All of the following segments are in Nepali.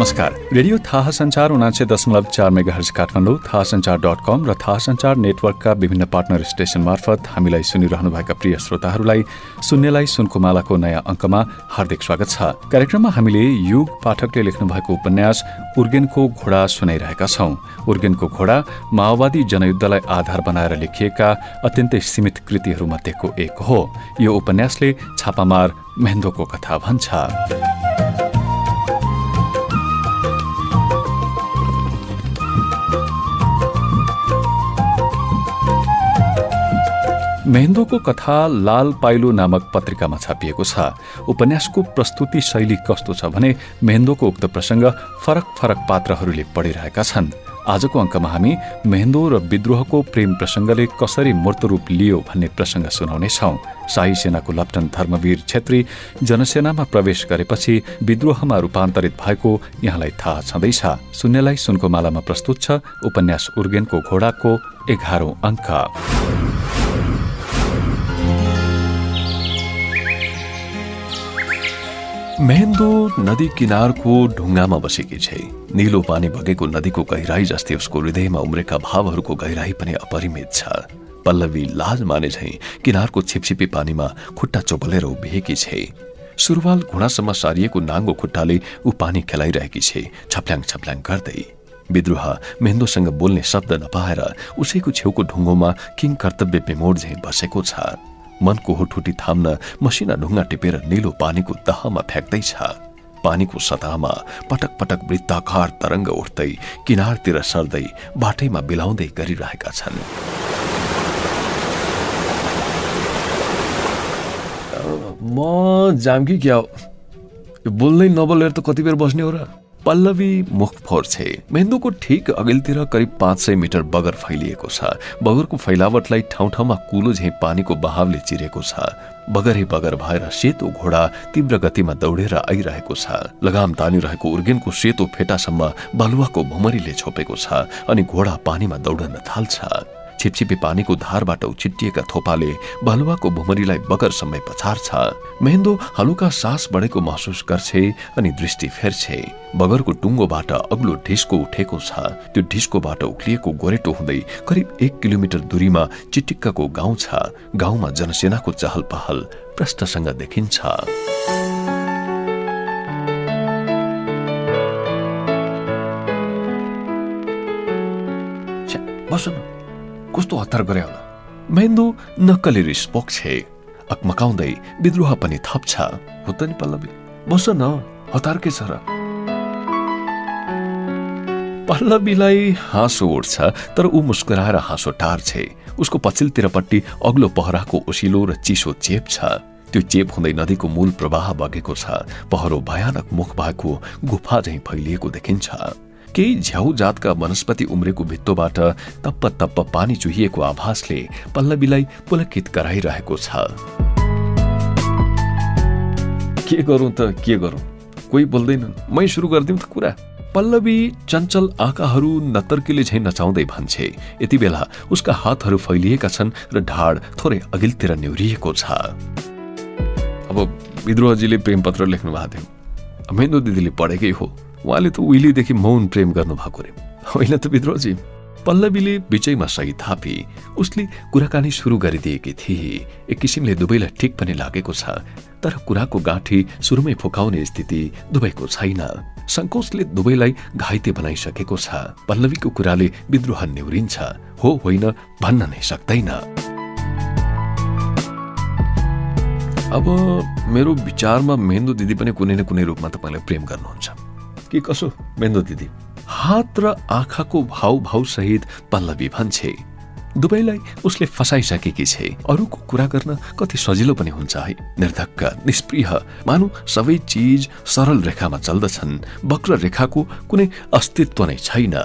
नमस्कार। रेडियो थाहा संचार उनासे दशमलव चार मेगा हर्ज काठमाडौँ थाहा संचार डट कम र थाहा संचार नेटवर्कका विभिन्न पार्टनर स्टेशन मार्फत हामीलाई सुनिरहनुभएका प्रिय श्रोताहरूलाई सुन्नेलाई सुनको मालाको नयाँ अङ्कमा हार्दिक स्वागत छ। कार्यक्रममा हामीले युग पाठकले लेख्नु भएको उपन्यास उर्गेनको घोडा सुनाइरहेका छौं। उर्गेनको घोडा माओवादी जनयुद्धलाई आधार बनाएर लेखिएका अत्यन्तै सीमित कृतिहरू मध्येको एक हो। यो उपन्यासले छापामार मेहेन्दोको कथा भन्छ। मेहेन्दोको कथा लाल पाइलो नामक पत्रिकामा छापिएको छ। उपन्यासको प्रस्तुति शैली कस्तो छ भने मेहेन्दोको उक्त प्रसङ्ग फरक फरक पात्रहरूले पढिरहेका छन्। आजको अङ्कमा हामी मेहेन्दो र विद्रोहको प्रेम प्रसङ्गले कसरी मूर्तरूप लियो भन्ने प्रसङ्ग सुनाउनेछौ। शाही सेनाको लप्टन धर्मवीर छेत्री जनसेनामा प्रवेश गरेपछि विद्रोहमा रूपान्तरित भएको यहाँलाई थाहा छँदैछ। सुन्नेलाई सुनको मालामा प्रस्तुत छ उपन्यास उर्गेनको घोडाको एघारौं अङ्क। मेहेन्दो नदी किनारको ढुङ्गामा बसेकी छे। निलो पानी बगेको नदीको गहिराई जस्तै उसको हृदयमा उम्रेका भावहरूको गहिराई पनि अपरिमित छ। पल्लवी लाज माने झै किनारको छिपछिपी पानीमा खुट्टा चोपलेर उभिएकी छे। सुरुवाल घुँडासम्म सारिएको नाङ्गो खुट्टाले ऊ पानी खेलाइरहेकी छे छप्ल्याङ छप्ल्याङ गर्दै। विद्रोह मेहेन्दोसँग बोल्ने शब्द नपाएर उसैको छेउको ढुङ्गोमा किङ कर्तव्य विमोड झैँ बसेको छ। मनको होठुटी थाम्न मसिना ढुङ्गा टिपेर निलो पानीको दहमा फ्याँक्दैछ। पानीको सतहमा पटक पटक वृत्ताकार तरङ्ग उठ्दै किनारतिर सर्दै बाटैमा बिलाउँदै गरिरहेका छन्। म जामकी क्या बोल्दै नबोलेर त कति बेर बस्ने हो र? पल्लवी मुख फोर्छे मेहेन्दोको ठिक अघिल्तिर करिब पाँच सय मिटर बगर फैलिएको छ। बगरको फैलावटलाई ठाउँ ठाउँमा कुलो झैँ पानीको बहावले चिरेको छ। बगरै बगर भएर सेतो घोडा तीव्र गतिमा दौडेर आइरहेको छ। लगाम तानिरहेको उर्गेनको सेतो फेटासम्म बालुवाको भुमरीले छोपेको छ अनि घोडा पानीमा दौडन थाल्छ। छिपछिपी पानीको धारबाट उछिटिएका थोपाले बालुवाको भुमरीलाई बगर समय पछार्छ। मेहेन्दो हलुका सास बढेको महसुस गर्छे अनि दृष्टि फेर्छे। बगरको टुङ्गोबाट अग्लो ढिस्को उठेको छ। त्यो ढिस्कोबाट उक्लिएको गोरेटो हुँदै करिब एक किलोमिटर दूरीमा चिटिक्काको गाउँ छ। गाउँमा जनसेनाको चहल पहल प्रष्टसँग देखिन्छ। बस्नु कस्तो हतार गरे होला? मेन्दु नक्कली रिस पोख्छे अकमकाउँदै विद्रोह पनि थप्छ। हो त नि पल्लवी। बस न हतार के छ र। पल्लवीलाई हाँसो उठ्छ तर ऊ मुस्कुराएर हाँसो टार्छे। उसको पछिल्तिरपट्टि अग्लो पहराको ओसिलो र चिसो चेप छ। त्यो चेप हुँदै नदीको मूल प्रवाह बगेको छ। पहरो भयानक मुख भएको गुफा झैँ फैलिएको देखिन्छ। केही झ्याउ जातका वनस्पति उम्रेको भित्तोबाट तप्प तप्प पानी चुहिएको आभासले पल्लवीलाई पुलकित गराइरहेको छ। के गरौँ त के गरौँ? कोही बोल्दैनन् मै सुरु गरिदिउँ त कुरा। पल्लवी चञ्चल आँखाहरू नतर्कीले झैँ नचाउँदै भन्छे यति बेला उसका हातहरू फैलिएका छन् र ढाड थोरै अघिल्तिर निहुरिएको छ। अब विद्रोहजीले प्रेम पत्र लेख्नु भएको थियो। मेन्दो दिदीले पढेकै हो। उहाँले त उहिलेदेखि मौन प्रेम गर्नुभएको रे होइन त विद्रोहजी? पल्लवीले बिचैमा सही थापी। उसले कुराकानी सुरु गरिदिएकी थिए। एक किसिमले दुवैलाई ठिक पनि लागेको छ। तर कुराको गाँठी सुरुमै फुकाउने स्थिति दुवैको छैन। सङ्कोचले दुवैलाई घाइते बनाइसकेको छ। पल्लवीको कुराले विद्रोह निहुरिन्छ। हो होइन भन्न नै सक्दैन। अब मेरो विचारमा मेहेन्दो दिदी पनि कुनै न कुनै रूपमा तपाईँलाई प्रेम गर्नुहुन्छ। कि कसो मेन्दो दिदी? हात र आँखाको भाउ भाउ सहित पल्लवी भन्छे दुवैलाई उसले फसाइसकेकी छे। अरूको कुरा गर्न कति सजिलो पनि हुन्छ है। निर्धक्क निष्प्रिय मानु सबै चिज सरल रेखामा चल्दछन्। वक्र रेखाको कुनै अस्तित्व नै छैन।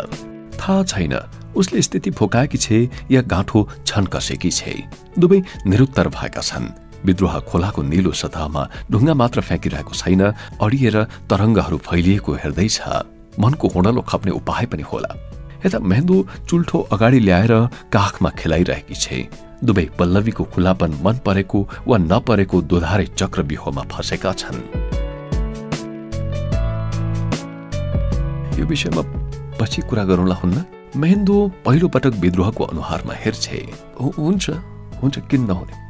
थाहा छैन उसले स्थिति फोकाएकी छे या गाँठो छन्कसेकी छे। दुवै निरुत्तर भएका छन्। विद्रोह खोलाको निलो सतहमा ढुङ्गा मात्र फ्याँकिरहेको छैन अडिएर तरङ्गहरू फैलिएको हेर्दैछ। मनको हुँडलो खप्ने उपाय पनि होला। यता मेहेन्दु चुल्ठो अगाडि ल्याएर काखमा खेलाइरहेकी छे। दुवै पल्लवीको खुलापन मन परेको वा नपरेको दोधारे चक्रव्यूहमा फसेका छन्। यो विषयमा पछि कुरा गरौँला हुन्न? महेन्दो पहिलो पटक विद्रोहको अनुहारमा हेर्छे। हुन्छ हुन्छ किन नहुने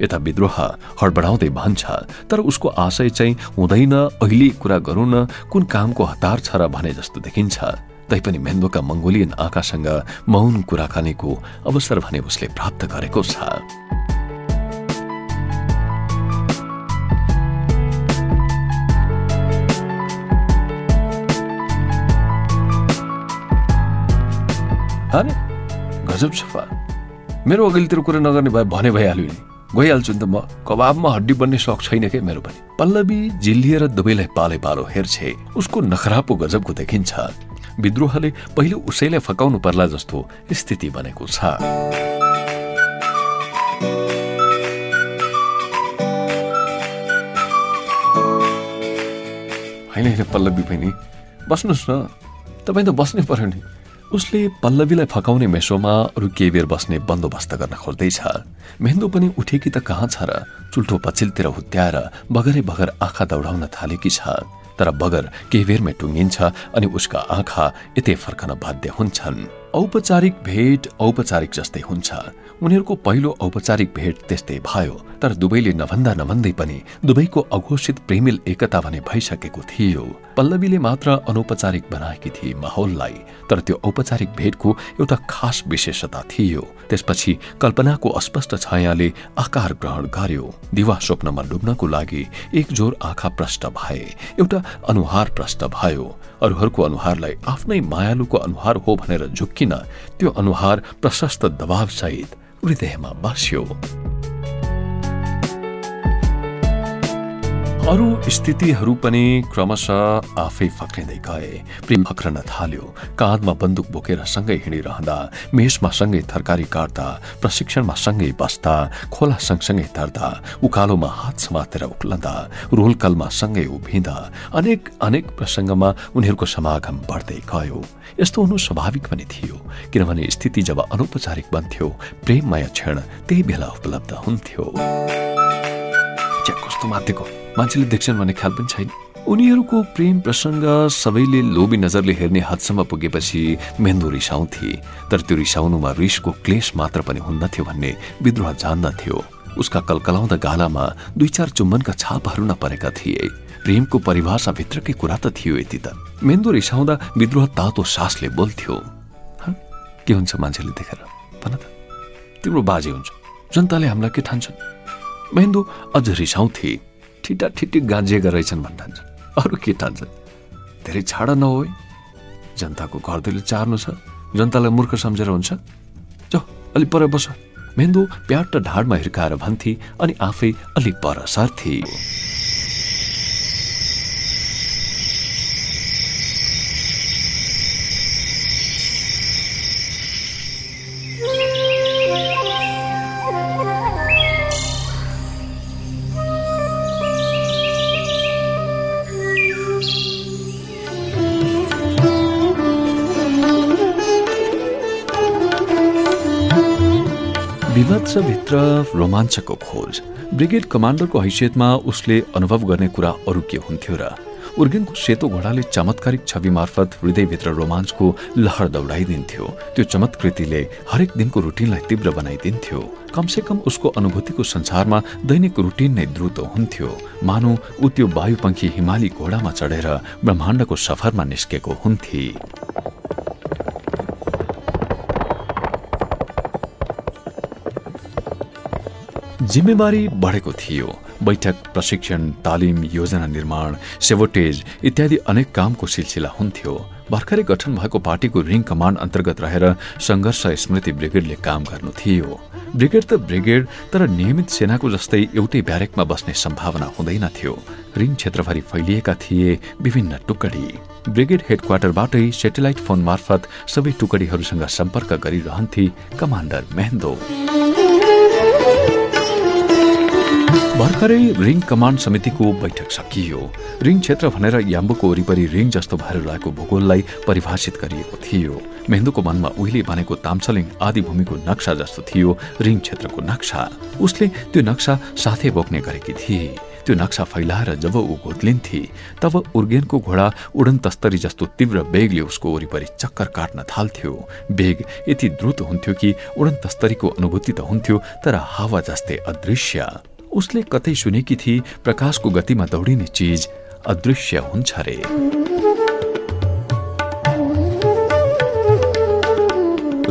यता विद्रोह हडबडाउँदै भन्छ तर उसको आशय चाहिँ हुँदैन अहिले कुरा गरौँ न कुन कामको हतार छ र भने जस्तो देखिन्छ। तैपनि मेन्दोका मङ्गोलियन आँखासँग मौन कुराकानीको अवसर भने उसले प्राप्त गरेको छ। गजब सफा। मेरो अघिल्तिर कुरा नगर्ने भए भने भइहाल्यो नि। गइहाल्छु नि त म। कबाबमा हड्डी बन्ने सक छैन के मेरो पनि? पल्लवी जिल्लिएर दुवैलाई पाले पालो हेर्छे उसको नखरा पो गजबको देखिन्छ। विद्रोहले पहिले उसैलाई फकाउनु पर्ला जस्तो स्थिति बनेको छ। होइन होइन पल्लवी पनि बस्नुहोस् न। तपाईँ त बस्नै पर्यो नि। उसले पल्लवीलाई फकाउने मेसोमा अरू केही बेर बस्ने बन्दोबस्त गर्न खोज्दैछ मेहेन्दो पनि उठेकी त कहाँ छ र चुल्ठो पछिल्तिर हुत्याएर बगरे बगर आँखा दौडाउन थालेकी छ। तर बगर केही बेरमै टुङ्गिन्छ अनि उसका आँखा यतै फर्कन बाध्य हुन्छन्। औपचारिक भेट औपचारिक जस्तै हुन्छ। उनीहरूको पहिलो औपचारिक भेट त्यस्तै भयो तर दुवैले नभन्दा नभन्दै पनि दुवैको अघोषित प्रेमिल एकता भने भइसकेको थियो। पल्लवीले मात्र अनौपचारिक बनाएकी थिए माहौललाई तर त्यो औपचारिक भेटको एउटा खास विशेषता थियो। त्यसपछि कल्पनाको अस्पष्ट छायाले आकार ग्रहण गर्यो। दिवा स्वप्नमा डुब्नको लागि एक जोर आँखा प्रष्ट भए एउटा अनुहार प्रष्ट भयो। अरूहरूको अनुहारलाई आफ्नै मायालुको अनुहार हो भनेर झुक्किन त्यो अनुहार प्रशस्त दबावसहित हृदयमा बस्यो। अरू स्थितिहरू पनि क्रमशः आफै फक्रिँदै गए। प्रेम फक्रन थाल्यो। काँधमा बन्दुक बोकेर सँगै हिँडिरहँदा मेषमा सँगै तरकारी काट्दा प्रशिक्षणमा सँगै बस्दा खोला सँगसँगै तर्दा उकालोमा हात समातेर उक्लँदा रोलकलमा सँगै उभिँदा अनेक अनेक प्रसङ्गमा उनीहरूको समागम बढ्दै गयो। यस्तो हुनु स्वाभाविक पनि थियो किनभने स्थिति जब अनौपचारिक बन्थ्यो प्रेममय क्षण त्यही बेला उपलब्ध हुन्थ्यो। कस्तो माथिको मान्छेले देख्छन् भन्ने ख्याल पनि छैन। उनीहरूको प्रेम प्रसङ्ग सबैले लोभी नजरले हेर्ने हदसम्म पुगेपछि मेन्दो रिसाउँथे। तर त्यो रिसाउनुमा रिसको क्लेश मात्र पनि हुन्नथ्यो भन्ने विद्रोह जान्दथ्यो उसका कलकलाउँदा गालामा दुई चार चुम्बनका छापहरू नपरेका थिए। प्रेमको परिभाषाभित्रकै कुरा त थियो यति त। मेन्दो रिसाउँदा विद्रोह तातो सासले बोल्थ्यो। के हुन्छ मान्छेले देखेर? भन त। तिम्रो बाजे हुन्छ जनताले हामीलाई के ठान्छन्? मेन्दो अझ रिसाउँथे। ठिटा ठिटी गाँजिएका रहेछन् भन्ठान्छन् अरू के ठान्छन् धेरै छाडा नहो जनताको घर दैले चार्नु छ। जनतालाई मूर्ख सम्झेर हुन्छ। जाऊ अलिक पर बस। मेन्दो प्याट ढाडमा हिर्काएर भन्थे अनि आफै अलिक पर सर्थे। विभत्सभित्र रोमाञ्चको खोज। ब्रिगेड कमान्डरको हैसियतमा उसले अनुभव गर्ने कुरा अरू के हुन्थ्यो र उर्गेनको सेतो घोडाले चमत्कारिक छवि मार्फत हृदयभित्र रोमाञ्चको लहर दौडाइदिन्थ्यो। त्यो चमत्कृतिले हरेक दिनको रुटिनलाई तीव्र बनाइदिन्थ्यो। कमसेकम उसको अनुभूतिको संसारमा दैनिक रुटिन नै द्रुत हुन्थ्यो। मानौ ऊ त्यो वायुपङ्खी हिमाली घोडामा चढेर ब्रह्माण्डको सफरमा निस्केको हुन्थे। जिम्मेवारी बढेको थियो। बैठक प्रशिक्षण तालिम योजना निर्माण सेवोटेज इत्यादि अनेक कामको सिलसिला हुन्थ्यो। भर्खरै गठन भएको पार्टीको रिङ कमान्ड अन्तर्गत रहेर सङ्घर्ष स्मृति ब्रिगेडले काम गर्नु थियो। ब्रिगेड त ब्रिगेड तर नियमित सेनाको जस्तै एउटै ब्यारेकमा बस्ने सम्भावना हुँदैन थियो। रिङ क्षेत्रभरि फैलिएका थिए विभिन्न टुकडी। ब्रिगेड हेडक्वार्टरबाटै सेटेलाइट फोन मार्फत सबै टुकडीहरूसँग सम्पर्क गरिरहन्थे कमान्डर मेहेन्दो। भर्खरै रिङ कमान्ड समितिको बैठक सकियो। रिङ क्षेत्र भनेर याम्बुको वरिपरि रिङ जस्तो भएर रहेको भूगोललाई परिभाषित गरिएको थियो। मेहेन्दुको मनमा उहिले भनेको तामसलिङ आदि भूमिको नक्सा जस्तो थियो रिङ क्षेत्रको नक्सा। उसले त्यो नक्सा साथै बोक्ने गरेकी थिए। त्यो नक्सा फैलाएर जब ऊ घोत्लिन्थे तब उर्गेनको घोडा उडन तस्तरी जस्तो तीव्र बेगले उसको वरिपरि चक्कर काट्न थाल्थ्यो। बेग यति द्रुत हुन्थ्यो कि उडन तस्तरीको अनुभूति त हुन्थ्यो तर हावा जस्तै अदृश्य। उसले कतै सुनेकी थिए प्रकाशको गतिमा दौडिने चिज अदृश्य हुन्छ रे।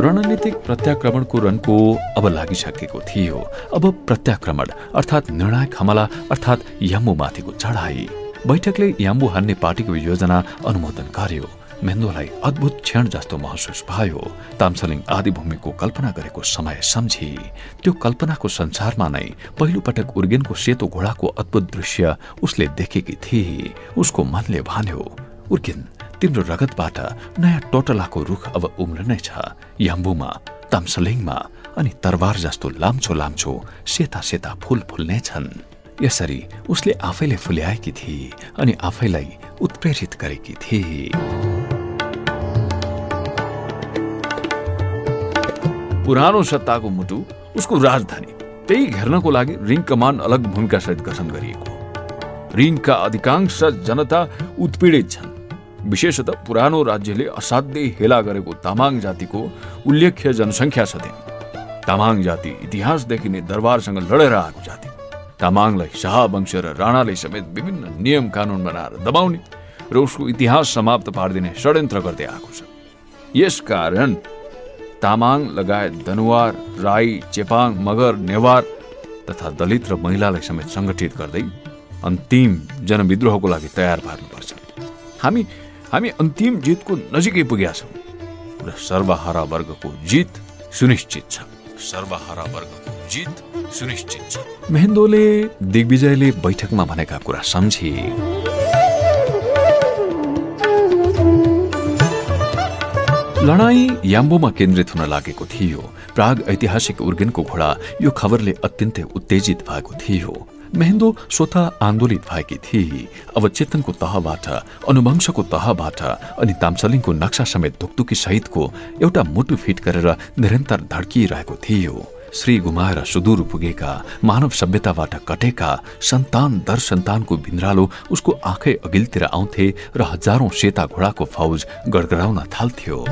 रणनीतिक प्रत्याक्रमणको रनको अब लागिसकेको थियो। अब प्रत्याक्रमण अर्थात् निर्णायक हमला अर्थात् याम्बुमाथिको चढाई। बैठकले याम्बु हान्ने पार्टीको योजना अनुमोदन गर्यो। मेन्दोलाई अद्भुत क्षण जस्तो महसुस भयो। तामसलिङ आदिभूमिको कल्पना गरेको समय सम्झी। त्यो कल्पनाको संसारमा नै पहिलो पटक उर्गेनको सेतो घोडाको अद्भुत दृश्य उसले देखेकी थिए। उसको मनले भन्यो उर्गेन तिम्रो रगतबाट नयाँ टोटलाको रुख अब उम्रनेछ याम्बुमा तामसलिङमा अनि तरबार जस्तो लाम्छो लाम्छो सेता सेता फुल फुल्नेछन् यसरी उसले आफैले फुल्याएकी थिए अनि आफैलाई उत्प्रेरित गरेकी थिए। पुरानो सत्ताको मुटु उसको राजधानी। त्यही घेर्नको लागि रिङ कमान अलग भूमिका सहित गठन गरिएको रिङका अधिकांश जनता उत्पीडित छन्। विशेषतः पुरानो राज्यले असाध्य हेला गरेको तामाङ जातिको उल्लेख्य जनसङ्ख्या छ त्यहाँ। तामाङ जाति इतिहासदेखि नै दरबारसँग लडेर आएको जाति। तामाङलाई शाहवंश र राणाले समेत विभिन्न नियम कानुन बनाएर दबाउने र उसको इतिहास समाप्त पारिदिने षड्यन्त्र गर्दै आएको छ। यसकारण तामाङ लगायत दनुवार राई चेपाङ मगर नेवार तथा दलित र महिलालाई समेत सङ्गठित गर्दै अन्तिम जनविद्रोहको लागि तयार पार्नुपर्छ। हामी हामी अन्तिम जितको नजिकै पुगेका छौँ र सर्वहारा वर्गको जित सुनिश्चित छ। सर्वहारा वर्गको जित सुनिश्चित छ। महेन्द्रले दिग्विजयले बैठकमा भनेका कुरा सम्झे। लडाई याम्बोमा केन्द्रित हुन लागेको थियो। प्राग ऐतिहासिक उर्गेनको घोडा यो खबरले अत्यन्तै उत्तेजित भएको थियो। मेहेन्दो स्वत आन्दोलित भएकी थिए अब चेतनको तहबाट अनुवंशको तहबाट अनि तामसलिङको नक्सा समेत धुकधुकी सहितको एउटा मुटु फिट गरेर निरन्तर धड्किरहेको थियो। श्री गुमाएर सुदूर पुगेका मानव सभ्यताबाट कटेका सन्तान दर सन्तानको भिन्द्रालो उसको आँखै अघिल्तिर आउँथे र हजारौं सेता घोडाको फौज गडगडाउन थाल्थ्यो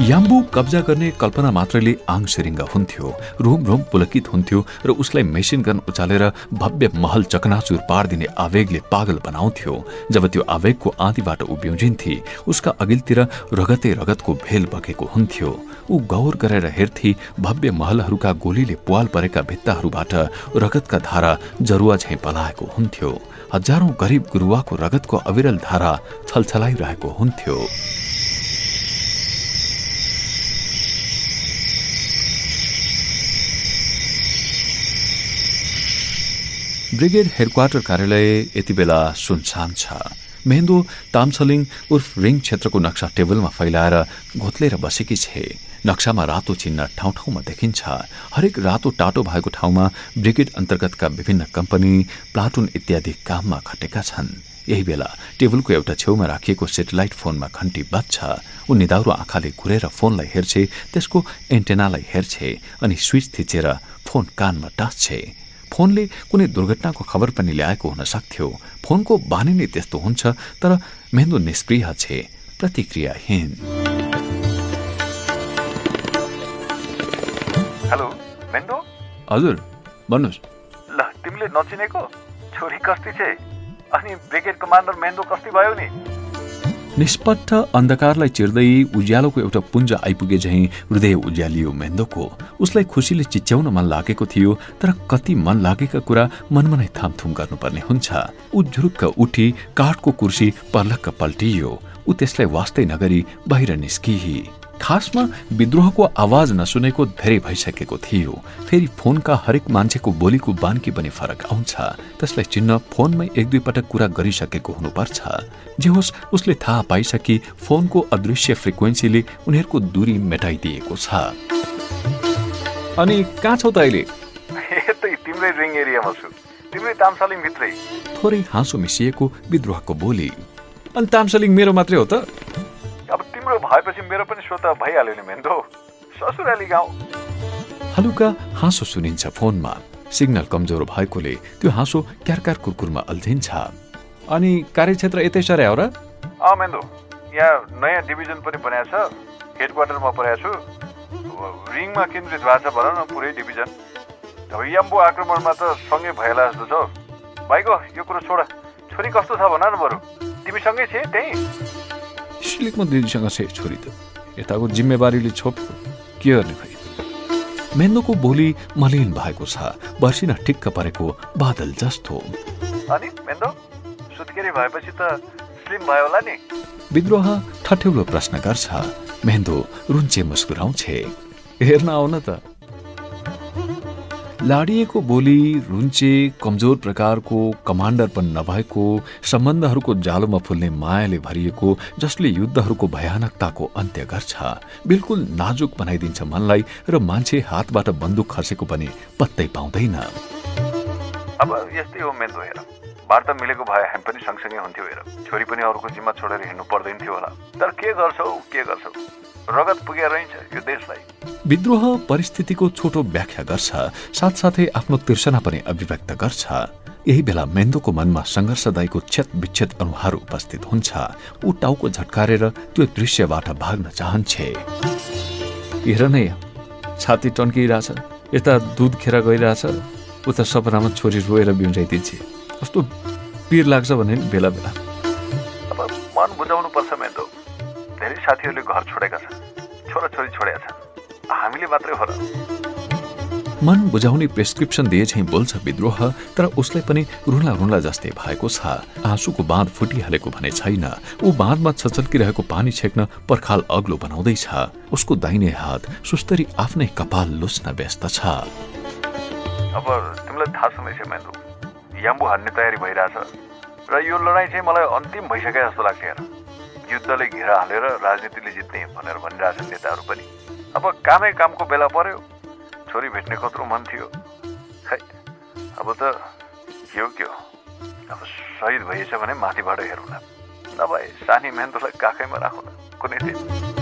याम्बु कब्जा गर्ने कल्पना मात्रले आङ सिरिङ्ग हुन्थ्यो रोम रोम पुलकित हुन्थ्यो र उसलाई मेसिन गन उचालेर भव्य महल चकनाचुर पारिदिने आवेगले पागल बनाउँथ्यो। जब त्यो आवेगको आँधीबाट उभ्याउजिन्थे उसका अघिल्तिर रगते रगतको भेल बगेको हुन्थ्यो। ऊ गौर गरेर हेर्थे भव्य महलहरूका गोलीले पुवाल परेका भित्ताहरूबाट रगतका धारा जरुवा झैँ पलाएको हुन्थ्यो। हजारौं गरिब गुरुवाको रगतको अविरल धारा छलछलाइरहेको हुन्थ्यो। ब्रिगेड हेडक्वार्टर कार्यालय यति बेला सुनसान छ। मेहेन्दो तामसलिङ उर्फ रिङ क्षेत्रको नक्सा टेबलमा फैलाएर घोत्लेर बसेकी छे। नक्सामा रातो चिन्ह ठाउँ ठाउँमा देखिन्छ। हरेक रातो टाटो भएको ठाउँमा ब्रिगेड अन्तर्गतका विभिन्न कम्पनी प्लाटुन इत्यादि काममा खटेका छन्। यही बेला टेबलको एउटा छेउमा राखिएको सेटेलाइट फोनमा घन्टी बज्छ। ऊ निदाउरो आँखाले घुरेर फोनलाई हेर्छे त्यसको एन्टेनालाई हेर्छे अनि स्विच थिचेर फोन कानमा टाँस्छे। फोनले कुनै दुर्घटनाको खबर पनि ल्याएको हुन सक्थ्यो। फोनको बानी नै त्यस्तो हुन्छ तर मेन्दो निष्प्रिय छे। प्रतिक्रियाहीन हेलो मेन्दो हजुर भन्नुहोस्। ल तिमीले नचिनेको? छोरी कस्ती छे। अनि ब्रिगेड कमान्डर मेन्दो कस्ती भयो नि? निष्पट्ट अन्धकारलाई चिर्दै उज्यालोको एउटा पुञ्ज आइपुगे झैँ हृदय उज्यालियो मेन्दोको। उसलाई खुसीले चिच्याउन मन लागेको थियो तर कति मन लागेका कुरा मनमा नै थामथुम गर्नुपर्ने हुन्छ। ऊ झुरुक्क उठी काठको कुर्सी पर्लक्क पल्टियो। ऊ त्यसलाई वास्तै नगरी बाहिर निस्किही। खासमा विद्रोहको आवाज नसुनेको धेरै भइसकेको थियो। फेरि फोनका हरेक मान्छेको बोलीको बानकी पनि फरक आउँछ। त्यसलाई चिन्न फोनमै एक दुई पटक कुरा गरिसकेको हुनुपर्छ। जे होस् उसले थाहा पाइसके फोनको अदृश्य फ्रिक्वेन्सीले उनीहरूको दूरी मेटाइदिएको छ। अनि कहाँ छौ त अहिले? थोरै हाँसो मिसिएको विद्रोहको बोली। अनि तामसालिङ मेरो मात्रै हो त? भएपछि मेरो पनि स्वत भइहाल्यो नि मेन्दो। ससुराली गाउँ। हलुका हाँसो सुनिन्छ फोनमा। सिग्नल कमजोर भएकोले त्यो हाँसो क्यारकार कुरकुरमा अल्झिन्छ। अनि कार्यक्षेत्र यतै सर हो र? अँ मेन्दो। यहाँ नयाँ डिभिजन पनि बनाएको छ। हेड क्वार्टरमा परेको छु। रिङमा केन्द्रित भएको छ भन न पुरै डिभिजन। अब यम्बु आक्रमणमा त सँगै भएला जस्तो छ भाइको यो कुरो छोड। छोरी कस्तो छ भन न बरु। तिमीसँगै छे त्यही। सिलिकमा दिदीसँग छ छोरी त यताको जिम्मेवारीले छोप्यो के गर्ने खै मेन्दोको बोली मलिन भएको छ बर्सिन ठिक्क परेको बादल जस्तो अनि मेन्दो सुत्केरी भएपछि त स्लिम भयो होला नि विद्रोह ठठ्यौलो प्रश्न गर्छ मेन्दो रुन्चे मुस्कुराउँछे हेर्न आउन त लाडिएको बोली रुन्चे कमजोर प्रकारको कमान्डर पनि नभएको सम्बन्धहरूको जालोमा फुल्ने मायाले भरिएको जसले युद्धहरूको भयानकताको अन्त्य गर्छ। बिल्कुल नाजुक बनाइदिन्छ मनलाई र मान्छे हातबाट बन्दुक खसेको पनि पत्तै पाउँदैन। अब यस्तै हो मेन्दो हेर वार्ता मिलेको भए हामी पनि सँगसँगै हुन्थ्यो हेर। छोरी पनि अरूको जिम्मा छोडेर हिँड्नु पर्दैन थियो होला। तर के गर्छौ के गर्छौ? रगत पुगेर रहन्छ यो देशलाई। विद्रोह परिस्थितिको छोटो व्याख्या गर्छ साथसाथै आफ्नो तिर्सना पनि अभिव्यक्त गर्छ। यही बेला मेन्दोको मनमा सङ्घर्षदायीको क्षत विच्छेद अनुहार उपस्थित हुन्छ। ऊ टाउको झट्कारेर त्यो दृश्यबाट भाग्न चाहन्छे। हेर नै छाती टन्किरहेछ यता दुध खेर गइरहेछ उता सपनामा छोरी रोएर बिउजाइदिन्छे। कस्तो पिर लाग्छ भने बेला बेला। अब मन बुझाउनु पर्छ मेन्दो। साथीहरूले घर छोडेका छन्। छोराछोरी छोडेका छन्। हामीले मात्रै हो र। मन बुझाउने प्रेस्क्रिप्सन दिए झैँ बोल्छ विद्रोह तर उसलाई पनि रुला रुला जस्तै भएको छ। आँसुको बाँध फुटिहालेको भने छैन। ऊ बाँधमा छचल्किरहेको पानी छेक्न पर्खाल अग्लो बनाउँदैछ। उसको दाहिने हात सुस्तरी आफ्नै कपाल लुच्न व्यस्त छ। अब तिमीलाई थाहा छँदैछ मेन्दो याम्बु हान्ने तयारी भइरहेछ। र यो लडाइँ चाहिँ मलाई अन्तिम भइसके जस्तो लाग्छ युद्धले घेरा हालेर राजनीतिले जित्ने भनेर भनिरहेछन् नेताहरू पनि। अब कामै कामको बेला पर्यो। छोरी भेट्ने कत्रो मन थियो। खै अब त के हो। के हो अब सहिद भइएछ भने माथिबाट हेरौँला। नभए सानी मेहनतलाई काखैमा राखौँ कुनै दिन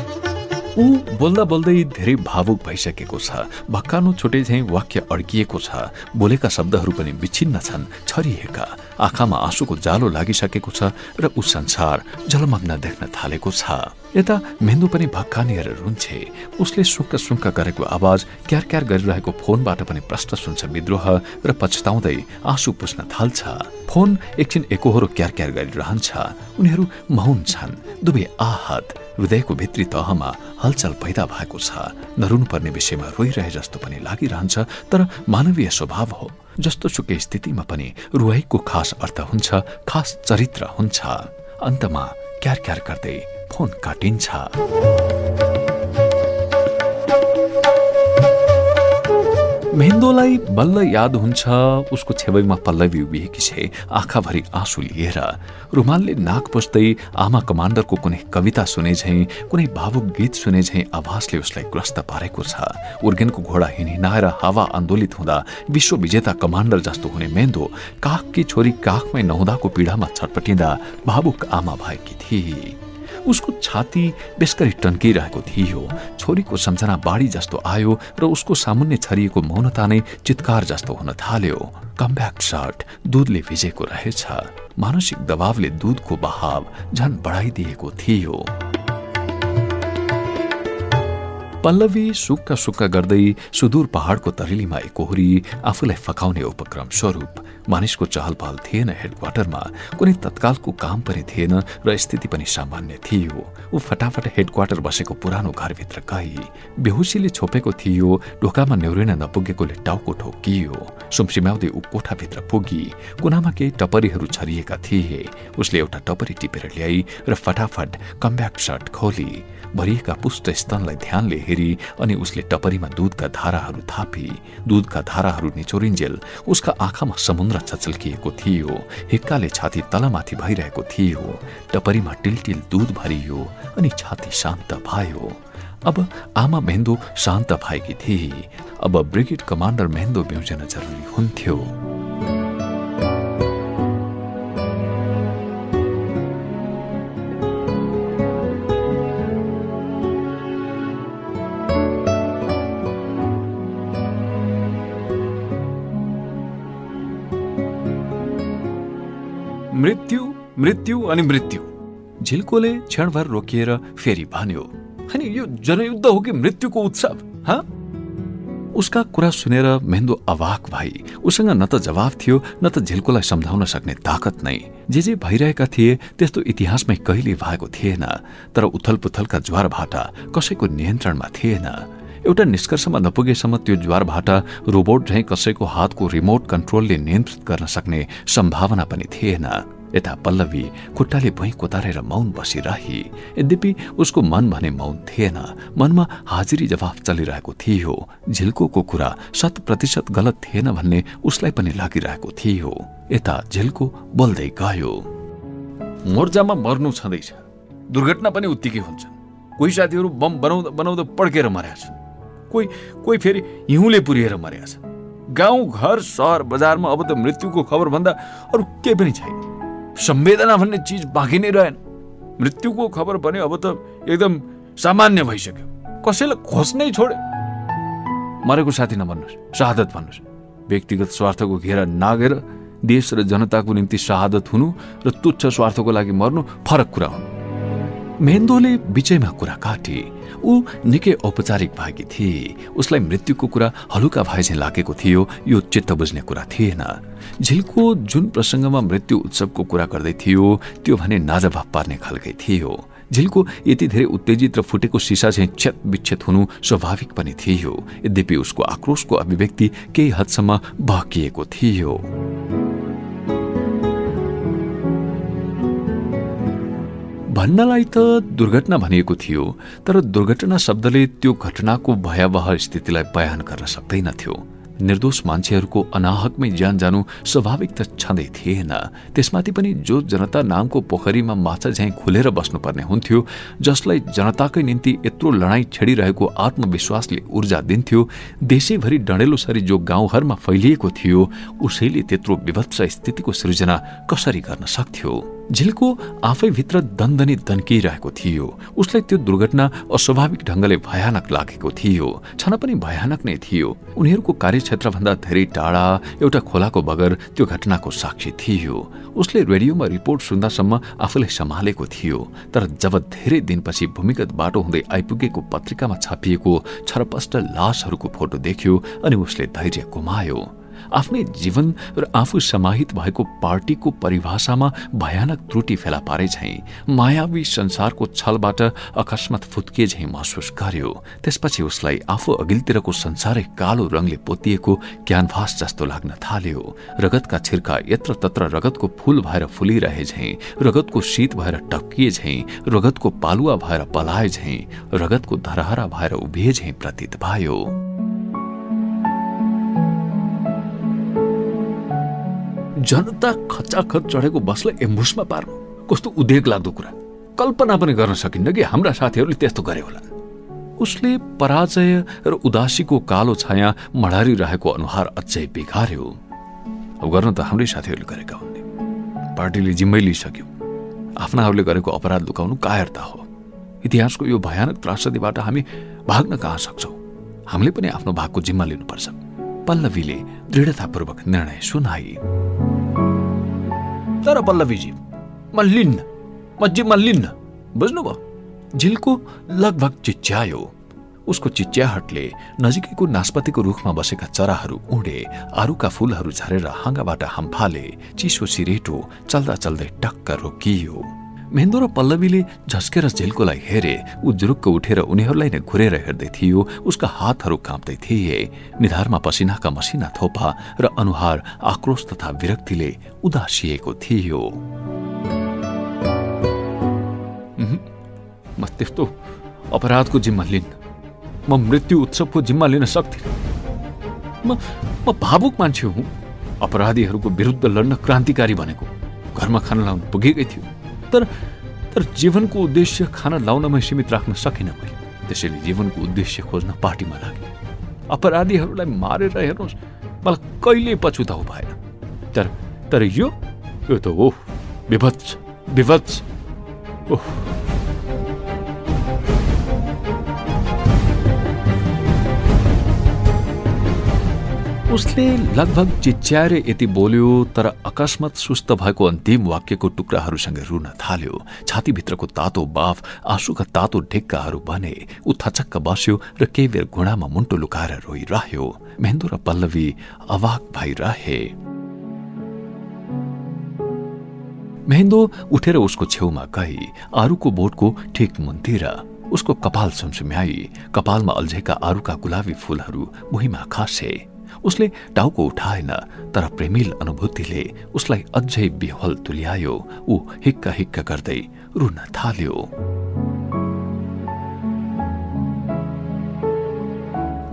ऊ बोल्दा बोल्दै धेरै भावुक भइसकेको छ। भक्कानो छुटे झैँ वाक्य अड्किएको छ। बोलेका शब्दहरू पनि विच्छिन्न छन् छरिएका। आँखामा आँसुको जालो लागिसकेको छ र ऊ संसार जलमग्न देख्न थालेको छ। यता मेन्दु पनि भक्कानिएर रुन्छे। उसले सुक्क सुक्क गरेको आवाज क्यार क्यार गरिरहेको फोनबाट पनि प्रश्न सुन्छ विद्रोह र पछताउँदै आँसु पुस्न थाल्छ। फोन एकछिन एकोहोरो क्यार क्यार गरिरहन्छ। उनीहरू मौन छन्। दुवै आहत। हृदयको भित्री तहमा हलचल पैदा भएको छ। नरुनुपर्ने विषयमा रोइरहे जस्तो पनि लागिरहन्छ तर मानवीय स्वभाव हो। जस्तो सुकै स्थितिमा पनि रुवाईको खास अर्थ हुन्छ खास चरित्र हुन्छ। अन्तमा क्यार क्यार गर्दै फोन काटिन्छ। मेहेन्दोलाई बल्ल याद हुन्छ उसको छेवैमा पल्लवी उभिएकी छे आँखाभरि आँसु लिएर। रुमालले नाक पुस्दै आमा कमान्डरको कुनै कविता सुने झैँ कुनै भावुक गीत सुने झैँ आभासले उसलाई ग्रस्त पारेको छ। उर्गेनको घोडा हिँडिनाएर हावा आन्दोलित हुँदा विश्व विजेता कमान्डर जस्तो हुने मेन्दो काखकी छोरी काखमै नहुँदाको पीडामा छटपटिँदा भावुक आमा भएकी थिए। उसको छाती बेसकरी टन्किरहेको थियो। छोरीको सम्झना बाढी जस्तो आयो र उसको सामुन्ने छरिएको मौनता नै चितकार जस्तो हुन थाल्यो। कमब्याक सर्ट दुधले भिजेको रहेछ। मानसिक दबावले दुधको बहाव झन बढाइदिएको थियो। पल्लवी सुक्का सुक्का गर्दै सुदूर पहाडको तरेलीमा एकोहोरी आफूलाई फकाउने उपक्रम स्वरूप मानिसको चहल पहल थिएन हेडक्वार्टरमा कुनै तत्कालको काम पनि थिएन र स्थिति पनि सामान्य थियो। ऊ फटाफट हेडक्वार्टर बसेको पुरानो घरभित्र गई। बेहुसीले छोपेको थियो ढोकामा नेउरिन नपुगेकोले टाउको ठोकियो सुमसिम्याउँदै ऊ कोठाभित्र पुगी। कुनामा केही टपरीहरू छरिएका थिए। उसले एउटा टपरी टिपेर ल्याई र फटाफट कम्ब्याक सर्ट खोली। भरिएका पुष्ट स्तनलाई ध्यानले हेरी अनि उसले टपरीमा दुधका धाराहरू थापी दुधका धाराहरू निचोरिन्जेल उसका आँखामा समुद्र छचल्किएको थियो हिक्काले छाती तलमाथि भइरहेको थियो टपरीमा टिलटिल दुध भरियो अनि छाती शान्त भयो अब आमा मेहेन्दो शान्त भएकी थिए अब ब्रिगेड कमान्डर मेहेन्दो बिउजन जरुरी हुन्थ्यो। मृत्यु अनि मृत्यु। झिल्कोले क्षणभर रोकिएर फेरि भन्यो अनि यो जनयुद्ध हो कि मृत्युको उत्सव हाँ? उसका कुरा सुनेर मेन्दो अवाक भाइ उसँग न त जवाफ थियो न त झिल्कोलाई सम्झाउन सक्ने ताकत नै। जे जे भइरहेका थिए त्यस्तो इतिहासमै कहिले भएको थिएन तर उथल पुथलका कसैको नियन्त्रणमा थिएन। एउटा निष्कर्षमा नपुगेसम्म त्यो ज्वार भाटा रोबोट झैँ कसैको हातको रिमोट कन्ट्रोलले नियन्त्रित गर्न सक्ने सम्भावना पनि थिएन। यता पल्लवी खुट्टाले भुइँ कोतारेर मौन बसिरही। यद्यपि उसको मन भने मौन थिएन। मनमा हाजिरी जवाफ चलिरहेको थियो। झिल्को कुरा शत प्रतिशत गलत थिएन भन्ने उसलाई पनि लागिरहेको थियो। यता झिल्को बोल्दै गयो। मोर्चामा मर्नु छँदैछ। दुर्घटना पनि उत्तिकै हुन्छन्। कोही साथीहरू बम बनाउँदा बनाउँदा पड्केर मर्या छन्। कोही कोही फेरि हिउँले पुरिएर मर्या छ गाउँ घर सहर बजारमा अब त मृत्युको खबर भन्दा अरू केही पनि छैन। संवेदना भन्ने चिज बाँकी नै रहेन मृत्युको खबर भने अब त एकदम सामान्य भइसक्यो कसैलाई खोज्नै छोडे मरेको साथी नभन्नुहोस् शहादत भन्नुहोस् व्यक्तिगत स्वार्थको घेरा नागेर देश र जनताको निम्ति शहादत हुनु र तुच्छ स्वार्थको लागि मर्नु फरक कुरा हुनु मेन्दोले बिचैमा कुरा काटे ऊ निकै औपचारिक भागी थिए उसलाई मृत्युको कुरा हलुका भए चाहिँ लागेको थियो यो चित्त बुझ्ने कुरा थिएन झिल्को जुन प्रसङ्गमा मृत्यु उत्सवको कुरा गर्दै थियो त्यो भने नाजभाव पार्ने खालकै थियो। झिल्को यति धेरै उत्तेजित र फुटेको सिसा चाहिँ क्षत विच्छेद हुनु स्वाभाविक पनि थियो। यद्यपि उसको आक्रोशको अभिव्यक्ति केही हदसम्म बहकिएको थियो। भन्नलाई त दुर्घटना भनिएको थियो तर दुर्घटना शब्दले त्यो घटनाको भयावह स्थितिलाई बयान गर्न सक्दैनथ्यो निर्दोष मान्छेहरूको अनाहकमै ज्यान जानु स्वाभाविक त छँदै थिएन। त्यसमाथि पनि जो जनता नामको पोखरीमा माछा झैँ खुलेर बस्नुपर्ने हुन्थ्यो जसलाई जनताकै निम्ति यत्रो लडाईँ छेडिरहेको आत्मविश्वासले ऊर्जा दिन्थ्यो देशैभरि डडेलोसरी जो गाउँघरमा फैलिएको थियो उसैले त्यत्रो विभत्स स्थितिको सृजना कसरी गर्न सक्थ्यो? झिल्को आफैभित्र दन्दनी दन्किरहेको थियो। उसलाई त्यो दुर्घटना अस्वाभाविक ढङ्गले भयानक लागेको थियो। छन पनि भयानक नै थियो। उनीहरूको कार्यक्षेत्रभन्दा धेरै टाढा एउटा खोलाको बगर त्यो घटनाको साक्षी थियो। उसले रेडियोमा रिपोर्ट सुन्दासम्म आफूलाई सम्हालेको थियो। तर जब धेरै दिनपछि भूमिगत बाटो हुँदै आइपुगेको पत्रिकामा छापिएको छरपष्ट लासहरूको फोटो देख्यो अनि उसले धैर्य गुमायो। आफ्नै जीवन र आफू समाहित भएको पार्टीको परिभाषामा भयानक त्रुटि फेला पारे झैँ मायावी संसारको छलबाट अकस्मात फुत्किए झैँ महसुस गर्यो। त्यसपछि उसलाई आफू अघिल्तिरको संसारै कालो रङले पोतिएको क्यानभास जस्तो लाग्न थाल्यो। रगतका छिर्का यत्र तत्र रगतको फूल भएर फुलिरहे झैँ रगतको शीत भएर टक्किए झैँ रगतको पालुवा भएर पलाए झैँ रगतको धरहरा भएर उभिए झैँ प्रतीत भयो। जनता खचाखच चढेको बसलाई एम्बुसमा पार्नु कस्तो उद्वेग लाग्दो कुरा। कल्पना पनि गर्न सकिन्न कि हाम्रा साथीहरूले त्यस्तो गरे होला। उसले पराजय र उदासीको कालो छाया मडारिरहेको अनुहार अझै बिगार्यो। अब गर्न त हाम्रै साथीहरूले गरेका हुन् पार्टीले जिम्मै लिइसक्यो। आफ्नाहरूले गरेको अपराध लुकाउनु कायरता हो। इतिहासको यो भयानक त्रासदीबाट हामी भाग्न कहाँ सक्छौ? हामीले पनि आफ्नो भागको जिम्मा लिनुपर्छ। पल्लवीले दृढतापूर्वक निर्णय सुनाई तर पल्लवीजी म लिन्न म जिम्मा लिन्न बुझ्नुभयो झिल्को लगभग चिच्यायो उसको चिच्याहटले नजिकैको नास्पतिको रुखमा बसेका चराहरू उडे आरुका फूलहरू झरेर हाँगाबाट हाम्फाले चिसो सिरेटो चल्दा चल्दै टक्क रोकियो मेहेन्दो र पल्लवीले झस्केर झिल्कोलाई हेरे ऊ जुरुक्क उठेर उनीहरूलाई नै घुरेर हेर्दै थियो उसका हातहरू काँप्दै थिए। निधारमा पसिनाका मसिना थोपा र अनुहार आक्रोश तथा विरक्तिले उदासिएको थियो। म त्यस्तो अपराधको जिम्मा लिन्न म मृत्यु उत्सवको जिम्मा लिन सक्दिनँ म म भावुक मान्छे हुँ। अपराधीहरूको विरुद्ध लड्न क्रान्तिकारी भनेको घरमा खाना लाउनु पुगेकै थियो। तर तर जीवनको उद्देश्य खाना लाउनमै सीमित राख्न सकिनँ मैले। त्यसैले जीवनको उद्देश्य खोज्न पार्टीमा लागे। अपराधीहरूलाई मारेर हेर्नुहोस् मलाई कहिले पछुताउ भएन। तर तर यो यो त ओह विभत्स विभत्स ओह। उसले लगभग चिच्याएर यति बोल्यो तर अकस्मात सुस्त भएको अन्तिम वाक्यको टुक्राहरूसँग रुन थाल्यो। छातीभित्रको तातो बाफ आँसुका तातो ढिक्काहरू बने। ऊ थचक्क बस्यो र केही बेर घुँडामा मुन्टो लुकाएर रोइरह्यो। मेहेन्दु र पल्लवी अवाक भइरहे। मेहेन्दो उठेर उसको छेउमा गई। आरुको बोटको ठिक मुन्तिर। उसको कपाल सुमसुम्याई। कपालमा अल्झेका आरुका गुलाबी फूलहरू भुइँमा खसे। उसले टाउको उठाएन तर प्रेमिल अनुभूतिले उसलाई अझै बिहल तुल्यायो। ऊ हिक्का हिक्का गर्दै रुन थाल्यो।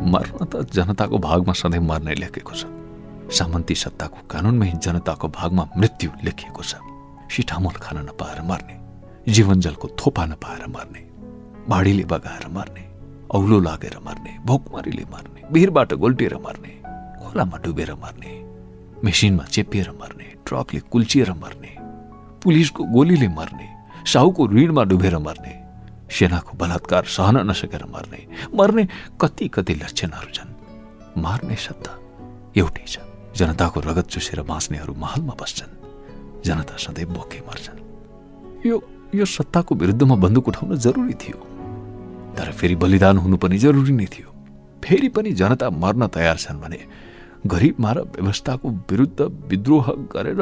मर्न त जनताको भागमा सधैँ मर्ने लेखेको छ। सामन्ती सत्ताको कानूनमै जनताको भागमा मृत्यु लेखिएको छ। सिठामोल खान नपाएर मर्ने जीवन जलको थोपा नपाएर मर्ने भाडीले बगाएर मर्ने औलो लागेर मर्ने भोकमरीले मर्ने भिरबाट गोल्टिएर मर्ने। खोलामा डुबेर मर्ने मेसिनमा चेपिएर मर्ने ट्रकले कुल्चिएर मर्ने पुलिसको गोलीले मर्ने साहुको ऋणमा डुबेर मर्ने सेनाको बलात्कार सहन नसकेर मर्ने मर्ने कति कति लक्षणहरू छन्। मार्ने सत्ता एउटै छ। जनताको रगत चुसेर बाँच्नेहरू महलमा बस्छन्। जनता सधैँ बोके मर्छन्। यो यो सत्ताको विरुद्धमा बन्दुक उठाउन जरुरी थियो। तर फेरि बलिदान हुनु पनि जरुरी नै थियो। फेरि पनि जनता मर्न तयार छन् भने गरिब मार व्यवस्थाको विरुद्ध विद्रोह गरेर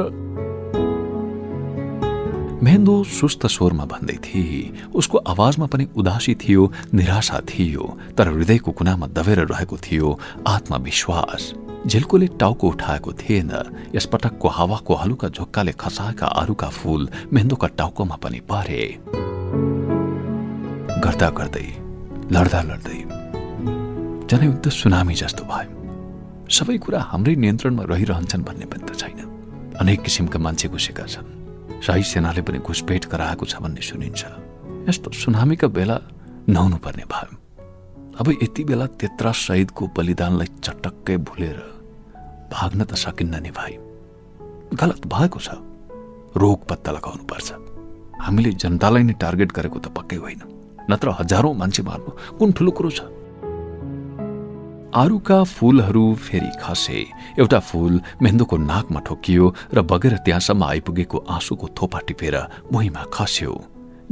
मेहेन्दो सुस्त स्वरमा भन्दै थिए। उसको आवाजमा पनि उदासी थियो निराशा थियो तर हृदयको कुनामा दबेर रहेको थियो आत्मविश्वास। झिल्कोले टाउको उठाएको थिएन। यसपटकको हावाको हलुका झोक्काले खसाएका आरुका फूल मेहेन्दोका टाउकोमा पनि परे। गर्दा गर्दै लड्दा लड्दै जनयुद्ध सुनामी जस्तो भयो। सबै कुरा हाम्रै नियन्त्रणमा रहिरहन्छन् भन्ने पनि त छैन। अनेक किसिमका मान्छे घुसेका छन्। शाही सेनाले पनि घुसपेट गराएको छ भन्ने सुनिन्छ। यस्तो सुनामीका बेला नहुनु पर्ने भयो। अब यति बेला त्यत्रा शहीदको बलिदानलाई चटक्कै भुलेर भाग्न त सकिन्न नि भाइ। गलत भएको छ। रोग पत्ता लगाउनु पर्छ हामीले जनतालाई नै टार्गेट गरेको त पक्कै होइन। नत्र हजारौं मान्छे मार्नु कुन ठुलो कुरो छ? आरुका फूलहरू फेरि खसे। एउटा फूल मेहेन्दोको नाकमा ठोकियो र बगेर त्यहाँसम्म आइपुगेको आँसुको थोपा टिपेर भुइँमा खस्यो।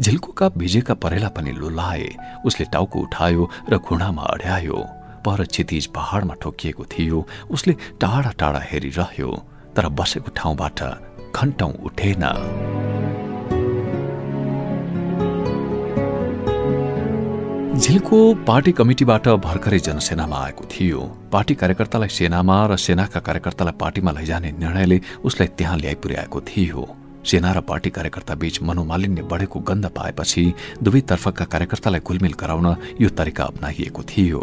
झिल्कोका भिजेका परेला पनि लुलाए। उसले टाउको उठायो र घुँडामा अड्यायो। पर क्षितिज पहाडमा ठोकिएको थियो। उसले टाढा टाढा हेरिरह्यो। तर बसेको ठाउँबाट घन्टौं उठेन। झिल्को पार्टी कमिटीबाट भर्खरै जनसेनामा आएको थियो। पार्टी कार्यकर्तालाई सेनामा र सेनाका कार्यकर्तालाई पार्टीमा लैजाने निर्णयले उसलाई त्यहाँ ल्याइ पुर्याएको थियो। सेना र पार्टी कार्यकर्ता बीच मनोमालिन्य बढेको गन्ध पाएपछि दुवैतर्फका कार्यकर्तालाई घुलमिल गराउन यो तरिका अप्नाइएको थियो।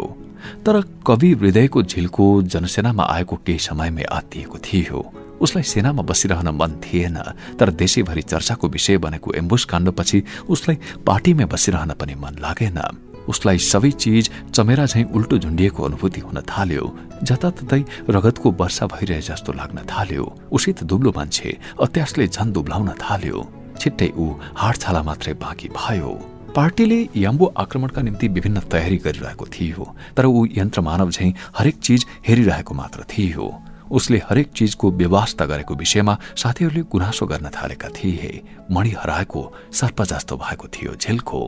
तर कवि हृदयको झिल्को जनसेनामा आएको केही समयमै आत्तिएको थियो। उसलाई सेनामा बसिरहन मन थिएन तर देशैभरि चर्चाको विषय बनेको एम्बुस काण्डपछि उसलाई पार्टीमै बसिरहन पनि मन लागेन। उसलाई सबै चिज चमेरा झैँ उल्टो झुन्डिएको अनुभूति हुन थाल्यो जताततै रगतको वर्षा भइरहे जस्तो लाग्न थाल्यो। उसित दुब्लो मान्छे अत्यासले झन दुब्लाउन थाल्यो। छिट्टै ऊ हाडछाला मात्रै बाँकी भयो। पार्टीले याम्बो आक्रमणका निम्ति विभिन्न तयारी गरिरहेको थियो तर ऊ यन्त्र मानव झैँ हरेक चिज हेरिरहेको मात्र थियो। उसले हरेक चिजको व्यवस्था गरेको विषयमा साथीहरूले गुनासो गर्न थालेका थिए। मणि हराएको सर्प जस्तो भएको थियो झेलको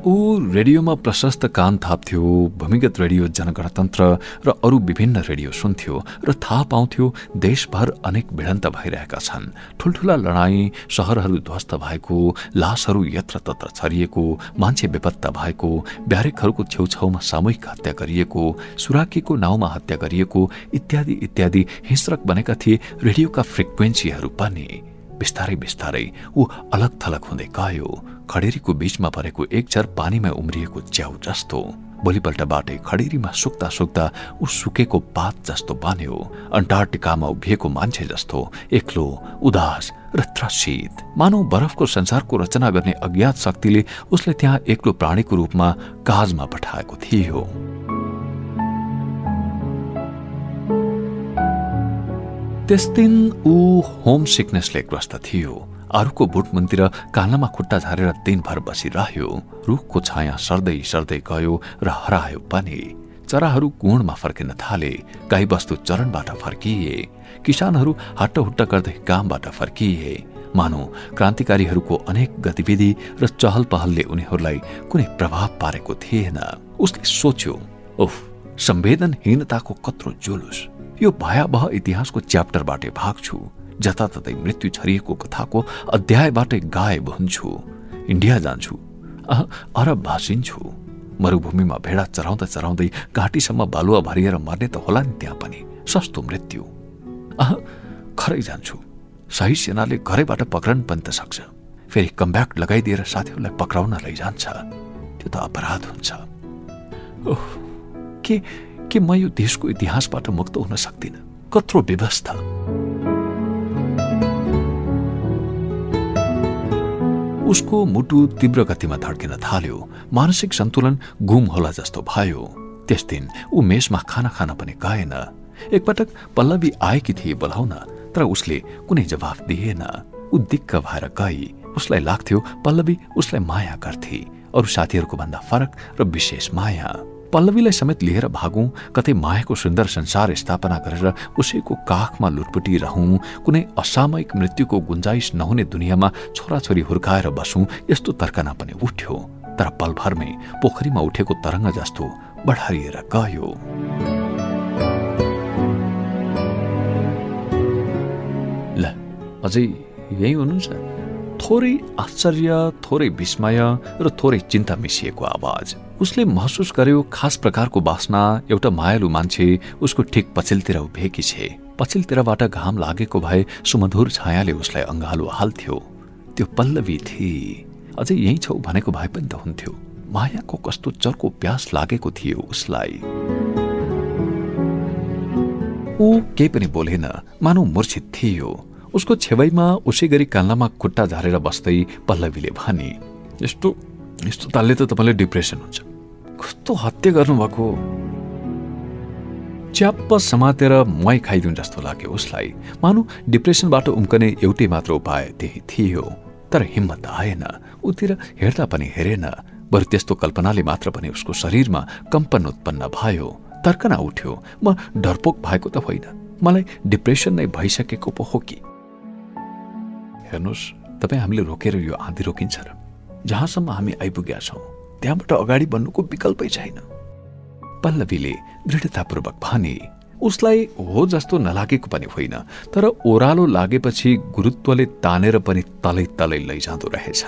ऊ रेडियोमा प्रशस्त कान थाप्थ्यो भूमिगत रेडियो जनगणतन्त्र र अरू विभिन्न रेडियो सुन्थ्यो र थाहा पाउँथ्यो देशभर अनेक भिडन्त भइरहेका छन्। ठुल्ठुला लडाईँ सहरहरू ध्वस्त भएको लासहरू यत्रतत्र छरिएको मान्छे बेपत्ता भएको ब्यारेकहरूको छेउछाउमा सामूहिक हत्या गरिएको सुराकीको नाउँमा हत्या गरिएको इत्यादि इत्यादि हिंस्रक बनेका थिए रेडियोका फ्रिक्वेन्सीहरू पनि। बिस्तारै बिस्तारै ऊ अलग थलग हुँदै गयो। खडेरीको बीचमा परेको एक चर पानीमा उम्रिएको च्याउ जस्तो। भोलिपल्ट बाटै खडेरीमा सुक्दा सुक्दा ऊ सुकेको पात जस्तो बान्यो। अन्टार्टिकामा उभिएको मान्छे जस्तो एक्लो उदास र त्रसित। मानव बरफको संसारको रचना गर्ने अज्ञात शक्तिले उसले त्यहाँ एक्लो प्राणीको रूपमा काजमा पठाएको थियो। त्यस दिन ऊ होम सिकनेसले ग्रस्त थियो। अरूको बुटमुनतिर कालामा खुट्टा झारेर दिनभर बसिरह्यो। रुखको छाया सर्दै सर्दै गयो र हरायो पनि। चराहरू गुणमा फर्किन थाले गाईबस्तु चरणबाट फर्किए। किसानहरू हट्टहुट्ट गर्दै कामबाट फर्किए। मानौ क्रान्तिकारीहरूको अनेक गतिविधि र चहल पहलले उनीहरूलाई कुनै प्रभाव पारेको थिएन। उसले सोच्यो ओह संवेदनहीनताको कत्रो जुलुस। यो भयावह इतिहासको च्याप्टरबाटै भाग्छु। जताततै मृत्यु छरिएको कथाको अध्यायबाटै गायब हुन्छु। इन्डिया जान्छु। अरब भाषिन्छु। मरुभूमिमा भेडा चराउँदा चराउँदै घाँटीसम्म बालुवा भरिएर मर्ने त होला नि त्यहाँ पनि। सस्तो मृत्यु। अह खरै जान्छु। सही सेनाले घरैबाट पक्रन पनि त सक्छ। फेरि कमब्याक लगाइदिएर साथीहरूलाई पक्राउन लैजान्छ। त्यो त अपराध हुन्छ। के के म यो देशको इतिहासबाट मुक्त हुन सक्दिनँ? कत्रो व्यवस्था। उसको मुटु तीव्र गतिमा धड्किन थाल्यो। मानसिक सन्तुलन गुम होला जस्तो भयो। त्यस दिन ऊ मेसमा खाना खान पनि गएन। एकपटक पल्लवी आएकी थिए बोलाउन तर उसले कुनै जवाफ दिएन। ऊ दिक्क भएर गई। उसलाई लाग्थ्यो पल्लवी उसलाई माया गर्थे। अरू साथीहरूको भन्दा फरक र विशेष माया। पल्लवीलाई समेत लिएर भागौँ कतै मायाको सुन्दर संसार स्थापना गरेर उसैको काखमा लुटपुटी रहँ कुनै असामयिक मृत्युको गुन्जाइस नहुने दुनियाँमा छोराछोरी हुर्काएर बसौँ यस्तो तर्कना पनि उठ्यो। तर पलभरमै पोखरीमा उठेको तरङ्ग जस्तो बढारिएर गयो। ल अझै यही हुनुहुन्छ? थोरै आश्चर्य थोरै विस्मय र थोरै चिन्ता मिसिएको आवाज। उसले महसुस गर्यो खास प्रकारको बासना एउटा मायालु मान्छे उसको ठिक पछिल्तिर उभिएकी छे। पछिल्तिरबाट घाम लागेको भए सुमधुर छायाले उसलाई अङ्गालो हाल्थ्यो। त्यो पल्लवी थिए। अझै यही छौ भनेको भए पनि त हुन्थ्यो। मायाको कस्तो चर्को प्यास लागेको थियो उसलाई। ऊ केही पनि बोलेन। मानौ मूर्छित थियो। उसको छेवैमा उसै गरी कान्लामा खुट्टा झारेर बस्दै पल्लवीले भने यस्तो यस्तो तालले त तपाईँलाई डिप्रेसन हुन्छ। कस्तो हत्या गर्नुभएको च्याप्प समातेर मै खाइदिउँ जस्तो लाग्यो उसलाई। मानु डिप्रेसनबाट उम्कने एउटै मात्र उपाय त्यही थियो। तर हिम्मत आएन। उतिर हेर्दा पनि हेरेन। बरु त्यस्तो कल्पनाले मात्र पनि उसको शरीरमा कम्पन उत्पन्न भयो। तर्कना उठ्यो। म डरपोक भएको त होइन। मलाई डिप्रेसन नै भइसकेको पो हो कि? हेर्नुहोस् तपाईँ हामीले रोकेर यो आँधी रोकिन्छ र जहाँसम्म हामी आइपुगेका छौँ। त्यहाँबाट अगाडि बन्नुको विकल्पै छैन। पल्लवीले दृढतापूर्वक भने उसलाई हो जस्तो नलागेको पनि होइन तर ओह्रालो लागेपछि गुरुत्वले तानेर पनि तलै तलै लैजाँदो रहेछ।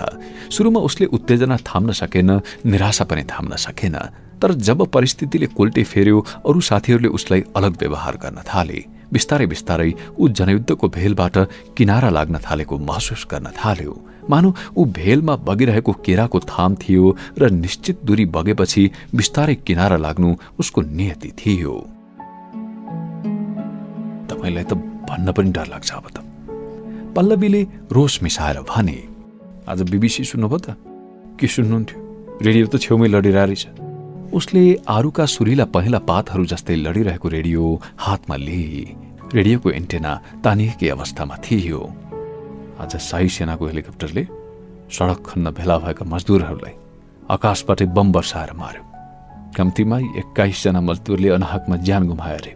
सुरुमा उसले उत्तेजना थाम्न सकेन निराशा पनि थाम्न सकेन तर जब परिस्थितिले कोल्टे फेर्यो अरू साथीहरूले उसलाई अलग व्यवहार गर्न थाले। बिस्तारै बिस्तारै ऊ जनयुद्धको भेलबाट किनारा लाग्न थालेको महसुस गर्न थाल्यो। मानु ऊ भेलमा बगिरहेको केराको थाम थियो र निश्चित दूरी बगेपछि बिस्तारै किनारा लाग्नु उसको नियति थियो। तपाईँलाई त भन्न पनि डर लाग्छ अब त। पल्लवीले रोष मिसाएर भने आज बिबिसी सुन्नुभयो त? के सुन्नुहुन्थ्यो? रेडियो त छेउमै लडिरहेछ उसले आरुका सुरिला पहिला पातहरू जस्तै लडिरहेको रेडियो हातमा लिए। रेडियोको एन्टेना तानिएकै अवस्थामा थियो। आज शाही सेनाको हेलिकप्टरले सडक खन्न भेला भएका मजदुरहरूलाई आकाशबाटै बम वर्षाएर मार्यो। कम्तीमा एक्काइसजना मजदुरले अनाहकमा ज्यान गुमाए अरे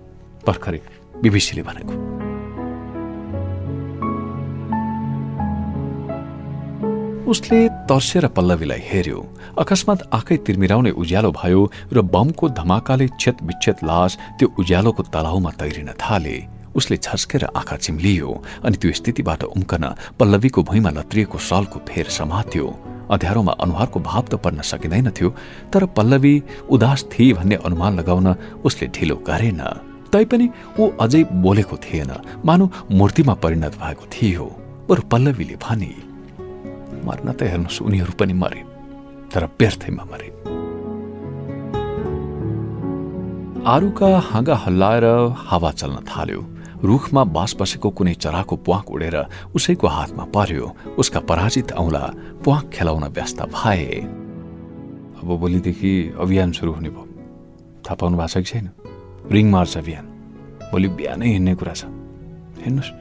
भर्खरै बिबिसीले भनेको। उसले तर्सेर पल्लवीलाई हेर्यो अकस्मात आँखै तिर्मिराउने उज्यालो भयो र बमको धमाकाले क्षत विच्छेद लास त्यो उज्यालोको तलाउमा तैरिन थाले। उसले छस्केर आँखा चिम्लियो अनि त्यो स्थितिबाट उम्कन पल्लवीको भुइँमा लत्रिएको सलको फेर समात्यो। अध्यारोमा अनुहारको भाव त पर्न सकिँदैन थियो तर पल्लवी उदास थिए भन्ने अनुमान लगाउन उसले ढिलो गरेन। तैपनि ऊ अझै बोलेको थिएन। मानु मूर्तिमा परिणत भएको थियो। बरु पल्लवीले भने मर्न त हेर्नुहोस् उनीहरू पनि मरे तर व्यर्थैमा मरे। आरुका हाँगा हल्लाएर हावा चल्न थाल्यो। रुखमा बास बसेको कुनै चराको प्वाख उडेर उसैको हातमा पर्यो। उसका पराजित औँला प्वाख खेलाउन व्यस्त भए। अब भोलिदेखि अभियान सुरु हुने भयो। थाहा पाउनु भएको छ कि छैन? रिङ मार्च अभियान। भोलि बिहानै हिँड्ने कुरा छ। हेर्नुहोस्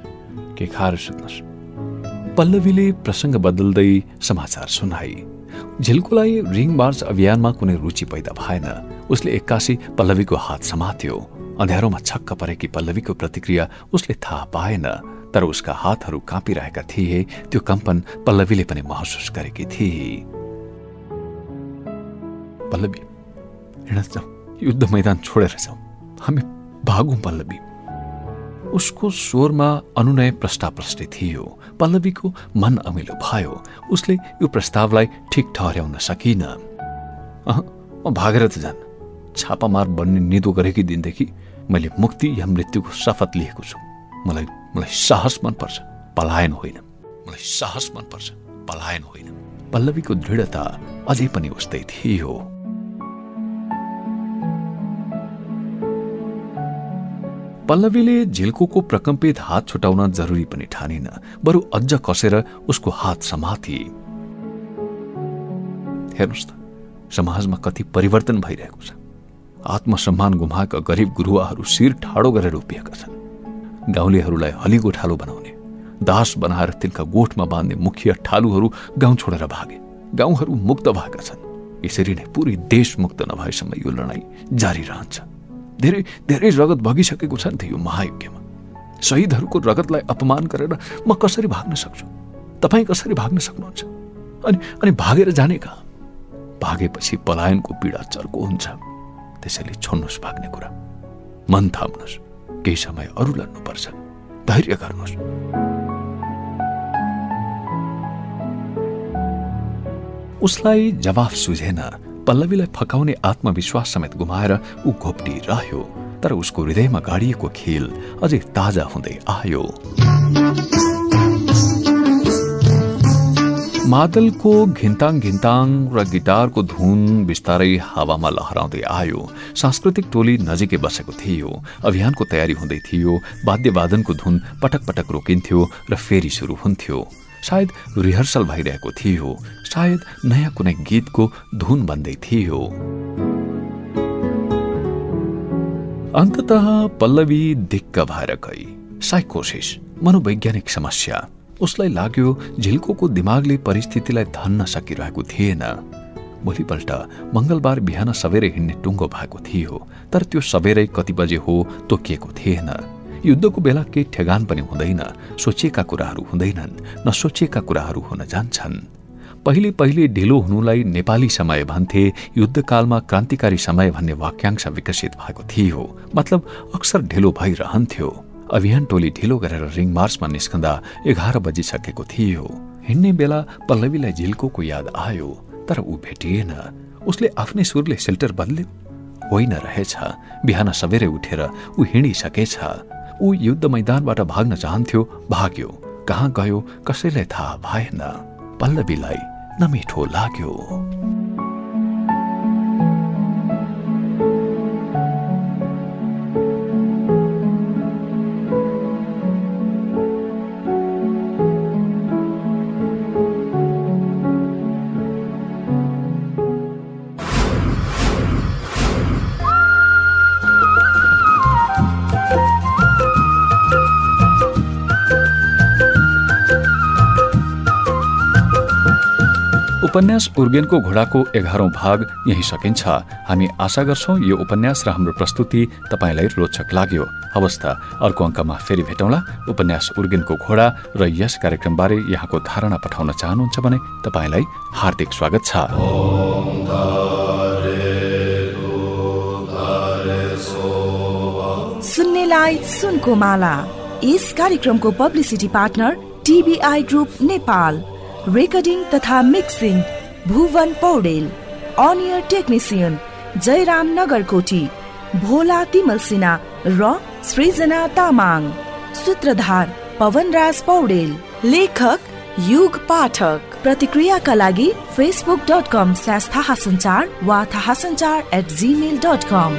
के खाएर सुत्नुहोस्। पल्लवीले प्रसङ्ग बदल्दै समाचार सुनाई। झिल्कोलाई रिङ मार्च अभियानमा कुनै रुचि पैदा भएन। उसले एक्कासी पल्लवीको हात समात्यो। अँध्यारोमा छक्क परेकी पल्लवीको प्रतिक्रिया उसले थाहा पाएन तर उसका हातहरू काँपिरहेका थिए त्यो कम्पन पल्लवीले पनि महसुस गरेकी थिए। पल्लवी युद्ध मैदान छोडेर जाउँ हामी भागौँ पल्लवी। उसको स्वरमा अनुनय प्रष्टि थियो। पल्लवीको मन अमिलो भयो। उसले यो प्रस्तावलाई ठिक ठहर्याउन सकिन। म भागेर त जान। छापामार बन्ने निदो गरेकी दिनदेखि मैले मुक्ति या मृत्युको शपथ लिएको छु। मलाई मलाई साहस मनपर्छ। पलायन होइन। मलाई साहस मनपर्छ। पलायन होइन। पल्लवीको दृढता अझै पनि उस्तै थियो। पल्लवीले झिल्कोको प्रकम्पित हात छुटाउन जरुरी पनि ठानिन। बरु अझ कसेर उसको हात समाति हेर्नुहोस् त समाजमा कति परिवर्तन भइरहेको छ। आत्मसम्मान गुमाएका गरिब गुरुवाहरू शिर ठाडो गरेर उभिएका छन्। गाउँलेहरूलाई हलिगो ठालो बनाउने दास बनाएर तिनका गोठमा बाँध्ने मुखिया ठालुहरू गाउँ छोडेर भागे। गाउँहरू मुक्त भएका छन्। यसरी नै पुरै देश मुक्त नभएसम्म यो लडाईँ जारी रहन्छ। धेरै धेरै रगत भगिसकेको छ नि त यो महायुज्ञमा। शहीदहरूको रगतलाई अपमान गरेर म कसरी भाग्न सक्छु? तपाईँ कसरी भाग्न सक्नुहुन्छ? अनि अनि भागेर जाने कहाँ? भागेपछि पलायनको पीडा चर्को हुन्छ। त्यसैले छोड्नुहोस् भाग्ने कुरा। मन थाम्नुहोस्। केही समय अरू लड्नुपर्छ। धैर्य गर्नुहोस्। उसलाई जवाफ सुझेन। पल्लवीलाई फकाउने आत्मविश्वास समेत गुमाएर ऊ घोप्टिरह्यो। तर उसको हृदयमा गाडिएको खेल अझै ताजा हुँदै आयो। मादलको घिन्ताङ घिन्ताङ र गिटारको धुन बिस्तारै हावामा लहराउँदै आयो। सांस्कृतिक टोली नजिकै बसेको थियो। अभियानको तयारी हुँदै थियो। वाद्यवादनको धुन पटक पटक रोकिन्थ्यो र फेरि सुरु हुन्थ्यो। सायद रिहर्सल भइरहेको थियो। सायद नयाँ कुनै गीतको धुन बन्दै थियो। अन्तत पल्लवी दिक्क भएर गई। साइकोसिस मनोवैज्ञानिक समस्या। उसलाई लाग्यो झिल्कोको दिमागले परिस्थितिलाई धन्न सकिरहेको थिएन। भोलिपल्ट मंगलबार बिहान सबेरै हिँड्ने टुङ्गो भएको थियो तर त्यो सबेरै कति बजे हो तोकिएको थिएन। युद्धको बेला केही ठेगान पनि हुँदैन सोचिएका कुराहरू हुँदैनन् नसोचिएका कुराहरू हुन जान्छन्। पहिले पहिले ढिलो हुनुलाई नेपाली समय भन्थे युद्धकालमा क्रान्तिकारी समय भन्ने वाक्यांश विकसित भएको थियो मतलब अक्सर ढिलो भइरहन्थ्यो। अभियान टोली ढिलो गरेर रिङ मार्चमा निस्कँदा एघार बजिसकेको थियो। हिँड्ने बेला पल्लवीलाई झिल्को याद आयो तर ऊ भेटिएन। उसले आफ्नै सुरले सेल्टर बदल्यो। होइन रहेछ। बिहान सबेरै उठेर ऊ हिँडिसकेछ। ऊ युद्ध मैदानबाट भाग्न चाहन्थ्यो भाग्यो। कहाँ गयो कसैलाई थाहा भएन। पल्लवीलाई नमिठो लाग्यो। उपन्यास उर्गेनको घोडाको एघारौं भाग यही सकिन्छ। हामी आशा गर्छौ यो उपन्यास र हाम्रो प्रस्तुति तपाईँलाई रोचक लाग्यो। अवस्था अर्को अङ्कमा फेरि भेटौँला। उपन्यास उर्गेनको घोडा र यस कार्यक्रमबारे यहाँको धारणा पठाउन चाहनुहुन्छ भने तपाईँलाई हार्दिक स्वागत छ। सुन्नेलाई सुनको माला। यस कार्यक्रमको publicity partner TBI group Nepal. Recording तथा मिक्सिङ भुवन पौडेल अनियर टेक्निसियन जयराम नगरकोटी, भोला तिमल सिन्हा, र. सृजना तामाङ, सूत्रधार पवनराज पौडेल, लेखक युग पाठक। प्रतिक्रियाका लागि फेसबुक डट कम स्ल्यास थाहा सञ्चार वा थाहा सञ्चार एट जिमेल डट कम